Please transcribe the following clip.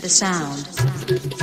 the sound.